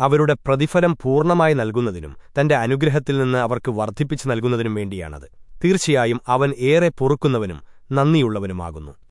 അവരുടെ പ്രതിഫലം പൂർണമായി നൽകുന്നതിനും തന്റെ അനുഗ്രഹത്തിൽ നിന്ന് അവർക്ക് വർദ്ധിപ്പിച്ചു നൽകുന്നതിനും വേണ്ടിയാണത്. തീർച്ചയായും അവൻ ഏറെ പൊറുക്കുന്നവനും നന്ദിയുള്ളവനുമാകുന്നു.